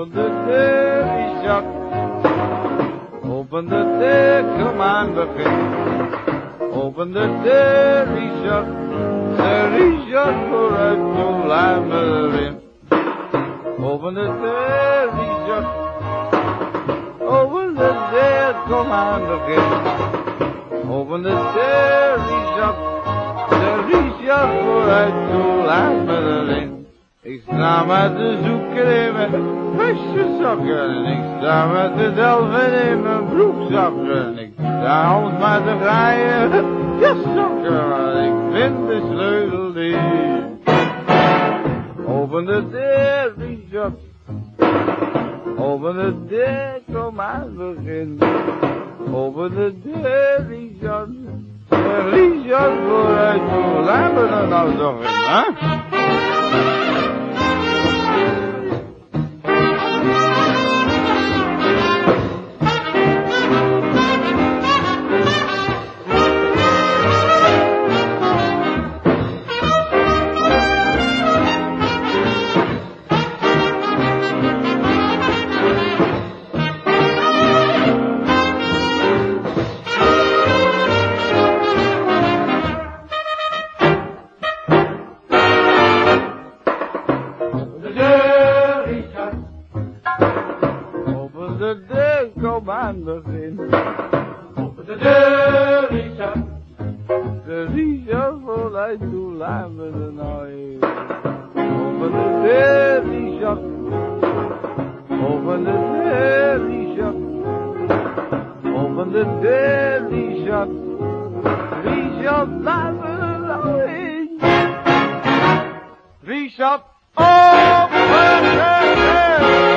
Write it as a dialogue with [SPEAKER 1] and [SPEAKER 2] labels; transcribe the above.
[SPEAKER 1] Open the deur, die. Open the deur, come on, begin. Open the deur, die shut. Die shut vooruit, jong luimerin. Open the deur, die. Open the deur, come on, begin. Open the deur, die shut. Die shut vooruit, jong luimerin. Ik sta met de zoeker in mijn vestjezakken. Ik sta met de delven in mijn broekzakken. Ik sta alles met de vrije jaszakken. Ik vind de sleutel niet. Open de deur, Richard. Open de deur, kom aan begin. Open de deur, Richard. Richard vooruit, hoe laten we er nou toch in, hè? De deur, kom aan begin. Open de deur, Richard. De Richard vooruit, hoe laat we er nou in? Open de deur, Richard. Open de deur, Richard. Open de deur, Richard. Richard, laat me er nou in. Richard, open de